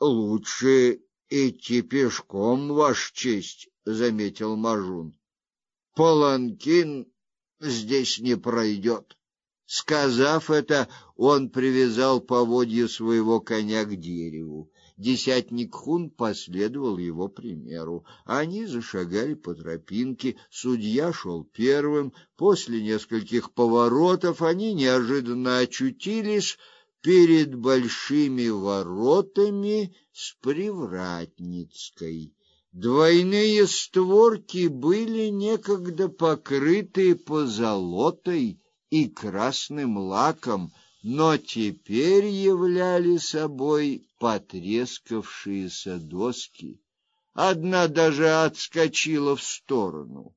Лучше идти пешком, ваш честь, заметил Мажун. Паланкин здесь не пройдет. Сказав это, он привязал поводья своего коня к дереву. Десятник Хун последовал его примеру. Они зашагали по тропинке, судья шел первым. После нескольких поворотов они неожиданно очутились перед большими воротами с Привратницкой. Двойные створки были некогда покрыты позолотой и красным лаком, но теперь являли собой потрескавшиеся доски. Одна даже отскочила в сторону.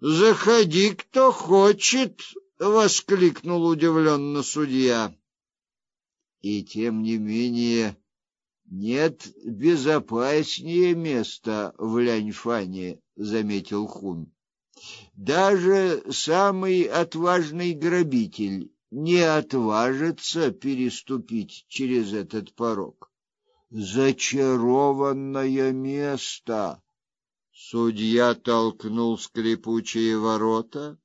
"Заходи, кто хочет", воскликнул удивленно судья. И тем не менее нет безопаснее места в Ляньфане, заметил Хун. Даже самый отважный грабитель не отважится переступить через этот порог. Зачарованное место. Судья толкнул скрипучие ворота,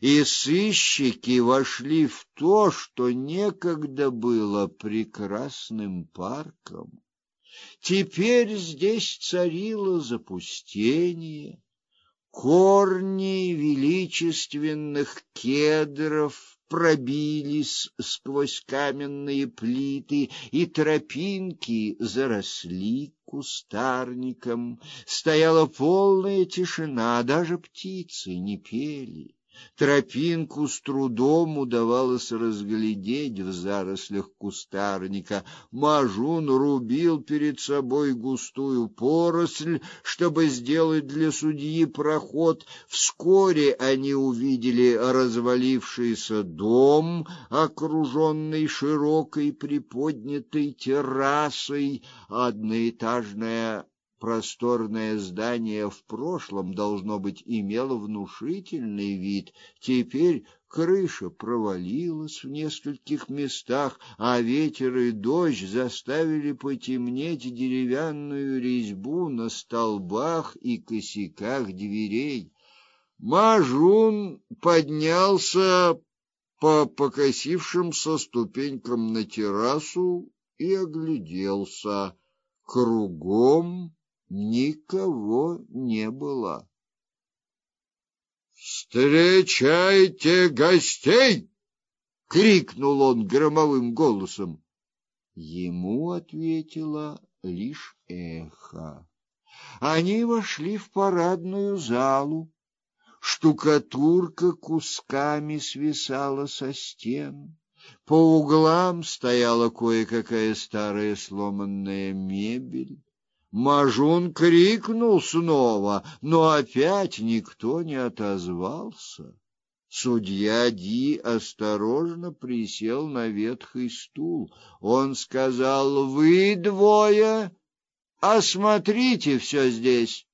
и сыщики вошли в то, что некогда было прекрасным парком. Теперь здесь царило запустение. Корни величественных кедров пробились сквозь каменные плиты, и тропинки заросли кустарником. Стояла полная тишина, даже птицы не пели. Тропинку с трудом удавалось разглядеть в зарослях кустарника. Мажун рубил перед собой густую поросль, чтобы сделать для судьи проход. Вскоре они увидели развалившийся дом, окруженный широкой приподнятой террасой, одноэтажная Просторное здание в прошлом должно быть имело внушительный вид. Теперь крыша провалилась в нескольких местах, а ветер и дождь заставили потемнеть деревянную резьбу на столбах и косяках дверей. Мажун поднялся по покосившимся ступенькам на террасу и огляделся. Кругом никого не было. "Встречайте гостей!" крикнул он громовым голосом. Ему ответило лишь эхо. Они вошли в парадную залу. Штукатурка кусками свисала со стен. По углам стояла кое-какая старая сломанная мебель. Мажун крикнул снова, но опять никто не отозвался. Судья Ди осторожно присел на ветхий стул. Он сказал: "Вы двое осмотрите все здесь.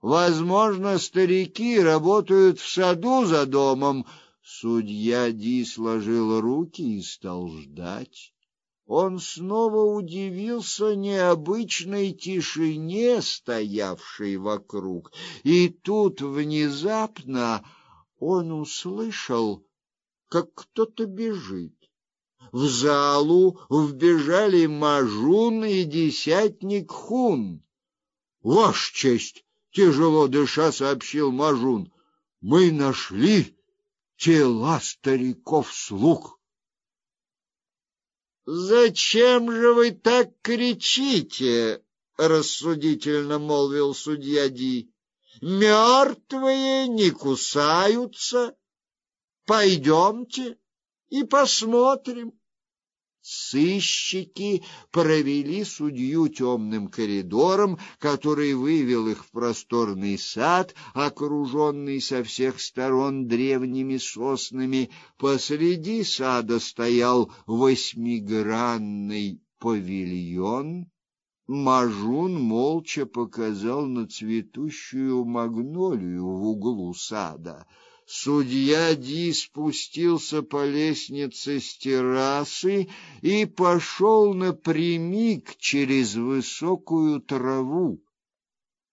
Возможно, старики работают в саду за домом". Судья Ди сложил руки и стал ждать он снова удивился необычной тишине, стоявшей вокруг, и тут внезапно он услышал, как кто-то бежит. В залу вбежали Мажун и десятник Хун. "Ваш честь", тяжело дыша сообщил Мажун. "Мы нашли тела стариков-слуг". Зачем же вы так кричите? рассудительно молвил судья Ди. Мертвые не кусаются. Пойдемте и посмотрим. Сыщики провели судью темным коридором, который вывел их в просторный сад, окруженный со всех сторон древними соснами. Посреди сада стоял восьмигранный павильон. Мажун молча показал на цветущую магнолию в углу сада. Судья Ди спустился по лестнице с террасы и пошел напрямик через высокую траву.